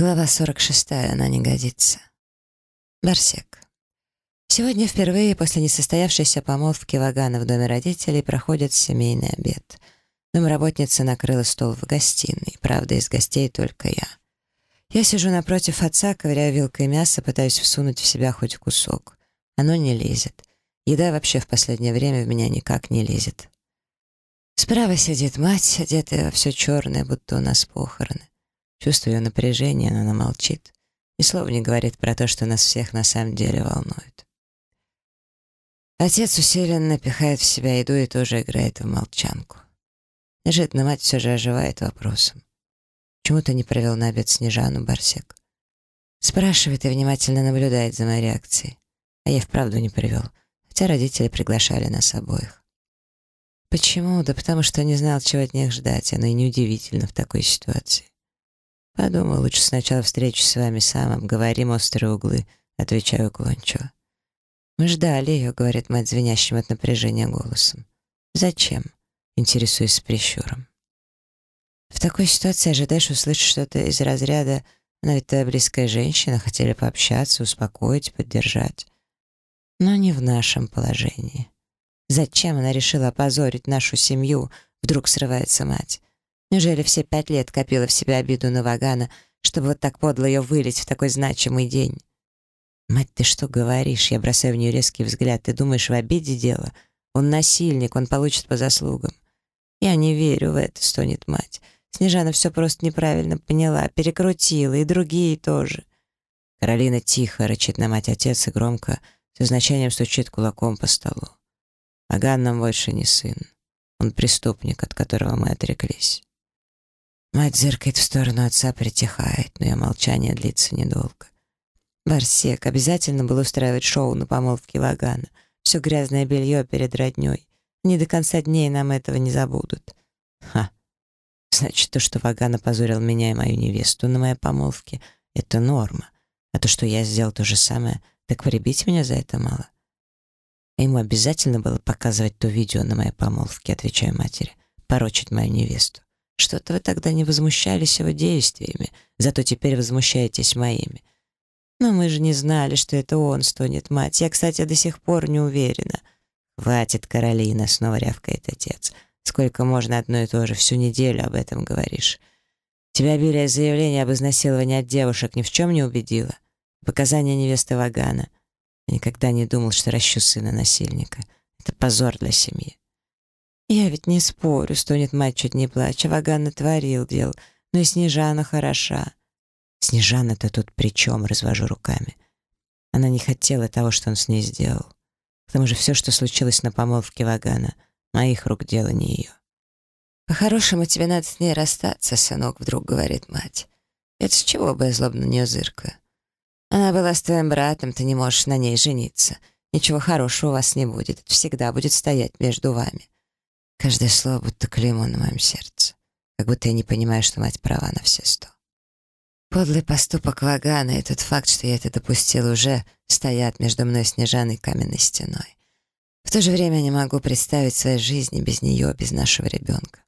Глава 46. Она не годится. Барсек. Сегодня впервые после несостоявшейся помолвки Вагана в доме родителей проходит семейный обед. Домработница накрыла стол в гостиной. Правда, из гостей только я. Я сижу напротив отца, ковыряю вилкой мясо, пытаюсь всунуть в себя хоть кусок. Оно не лезет. Еда вообще в последнее время в меня никак не лезет. Справа сидит мать, одетая во все черное, будто у нас похороны. Чувствую ее напряжение, но она молчит. Ни слова не говорит про то, что нас всех на самом деле волнует. Отец усиленно пихает в себя еду и тоже играет в молчанку. Неожиданно мать все же оживает вопросом. Почему ты не провел на обед Снежану, Барсек? Спрашивает и внимательно наблюдает за моей реакцией. А я вправду не привел, хотя родители приглашали нас обоих. Почему? Да потому что не знал, чего от них ждать, оно и неудивительно в такой ситуации. Подумал, лучше сначала встречу с вами сам, обговорим острые углы, отвечаю уклончиво. Мы ждали ее, говорит мать звенящим от напряжения голосом. Зачем? Интересуюсь с прищуром. В такой ситуации ожидаешь услышать что-то из разряда «Она ведь твоя близкая женщина, хотели пообщаться, успокоить, поддержать». Но не в нашем положении. Зачем она решила опозорить нашу семью? Вдруг срывается мать. Неужели все пять лет копила в себе обиду на Вагана, чтобы вот так подло ее вылить в такой значимый день? «Мать, ты что говоришь?» Я бросаю в нее резкий взгляд. «Ты думаешь, в обиде дело? Он насильник, он получит по заслугам». «Я не верю в это», — стонет мать. Снежана все просто неправильно поняла, перекрутила, и другие тоже. Каролина тихо рычит на мать отец и громко, с значением стучит кулаком по столу. Аган нам больше не сын. Он преступник, от которого мы отреклись. Мать зыркает в сторону отца, притихает, но ее молчание длится недолго. Барсек обязательно был устраивать шоу на помолвке Вагана. Все грязное белье перед родней. Не до конца дней нам этого не забудут. Ха. Значит, то, что Ваган опозорил меня и мою невесту на моей помолвке, это норма. А то, что я сделал то же самое, так прибить меня за это мало. А ему обязательно было показывать то видео на моей помолвке, отвечаю матери, порочить мою невесту. Что-то вы тогда не возмущались его действиями, зато теперь возмущаетесь моими. Но мы же не знали, что это он стонет мать. Я, кстати, до сих пор не уверена. «Хватит, Каролина», — снова рявкает отец. «Сколько можно одно и то же, всю неделю об этом говоришь. Тебя обилие заявлений об изнасиловании от девушек ни в чем не убедило. Показания невесты Вагана. Я никогда не думал, что ращу сына насильника. Это позор для семьи. «Я ведь не спорю», — стонет мать, чуть не плача. Ваган натворил дел, но и Снежана хороша. Снежана-то тут при чем, развожу руками. Она не хотела того, что он с ней сделал. К тому же все, что случилось на помолвке Вагана, моих рук дело не ее. «По-хорошему тебе надо с ней расстаться, сынок», — вдруг говорит мать. «Это с чего бы я злобно нее зыркаю? Она была с твоим братом, ты не можешь на ней жениться. Ничего хорошего у вас не будет, это всегда будет стоять между вами. Каждое слово будто клеймо на моем сердце. Как будто я не понимаю, что мать права на все сто. Подлый поступок Вагана и тот факт, что я это допустил, уже стоят между мной Снежаной каменной стеной. В то же время не могу представить своей жизни без нее, без нашего ребенка.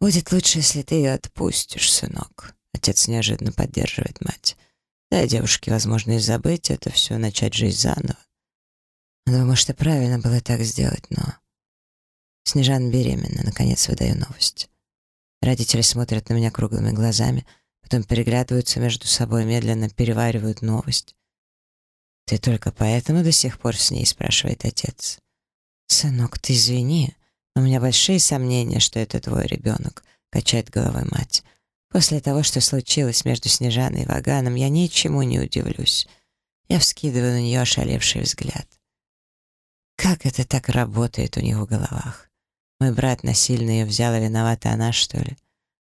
«Будет лучше, если ты ее отпустишь, сынок», — отец неожиданно поддерживает мать. «Дай девушке возможность забыть это все, начать жизнь заново». Думаю, что правильно было так сделать, но Снежана беременна, наконец выдаю новость. Родители смотрят на меня круглыми глазами, потом переглядываются между собой, медленно переваривают новость. «Ты только поэтому до сих пор с ней?» — спрашивает отец. «Сынок, ты извини, но у меня большие сомнения, что это твой ребенок», — качает головой мать. «После того, что случилось между Снежаной и Ваганом, я ничему не удивлюсь». Я вскидываю на нее ошалевший взгляд. Как это так работает у них в головах? Мой брат насильно ее взял, а виновата она, что ли?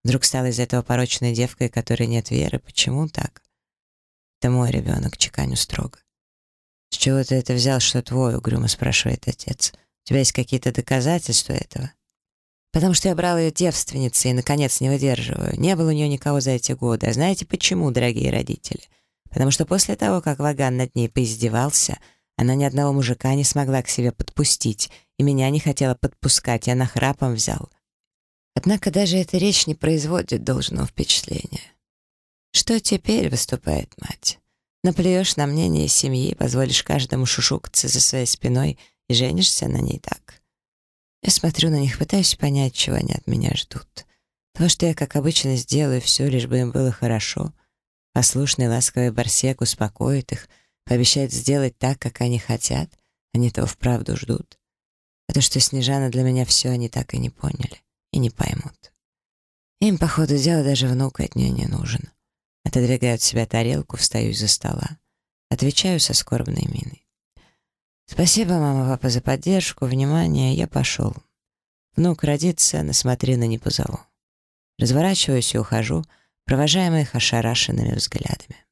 Вдруг стала из этого порочной девкой, которой нет веры. Почему так? Это мой ребенок, чеканю строго. «С чего ты это взял, что твой?» — угрюмо спрашивает отец. «У тебя есть какие-то доказательства этого?» «Потому что я брал ее девственницей и, наконец, не выдерживаю. Не было у нее никого за эти годы. А знаете почему, дорогие родители? Потому что после того, как Ваган над ней поиздевался, она ни одного мужика не смогла к себе подпустить, и меня не хотела подпускать, я нахрапом взял. Однако даже эта речь не производит должного впечатления. Что теперь, выступает мать? Наплюешь на мнение семьи, позволишь каждому шушукаться за своей спиной и женишься на ней так. Я смотрю на них, пытаюсь понять, чего они от меня ждут. То, что я, как обычно, сделаю все, лишь бы им было хорошо. Послушный, ласковый барсек успокоит их, пообещает сделать так, как они хотят. Они того вправду ждут. А то, что Снежана для меня все, они так и не поняли и не поймут. Им, по ходу дела, даже внук от нее не нужен. Отодвигаю от себя тарелку, встаю из-за стола. Отвечаю со скорбной миной. «Спасибо, мама, папа, за поддержку, внимание, я пошел. Внук родится, насмотрено не позову». Разворачиваюсь и ухожу, провожаемый их ошарашенными взглядами.